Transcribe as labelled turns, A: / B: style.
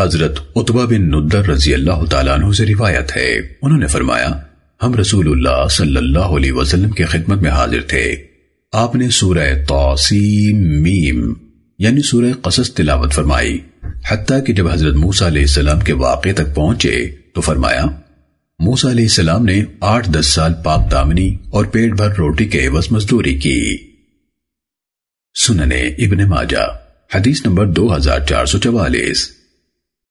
A: حضرت عطبہ بن ندر رضی اللہ تعالیٰ عنہ سے روایت ہے۔ انہوں نے فرمایا، ہم رسول اللہ صلی اللہ علیہ وسلم کی خدمت میں حاضر تھے۔ آپ نے سورہ توسیم میم یعنی سورہ قصص تلاوت فرمائی۔ حتیٰ کہ جب حضرت موسیٰ علیہ السلام کے واقعے تک پہنچے تو فرمایا، موسیٰ علیہ السلام نے آٹھ دس سال پاک دامنی اور پیٹ بھر روٹی کے عوض مزدوری کی۔ سننے ابن ماجہ، حدیث نمبر دو ہزار چار سو چوالیس۔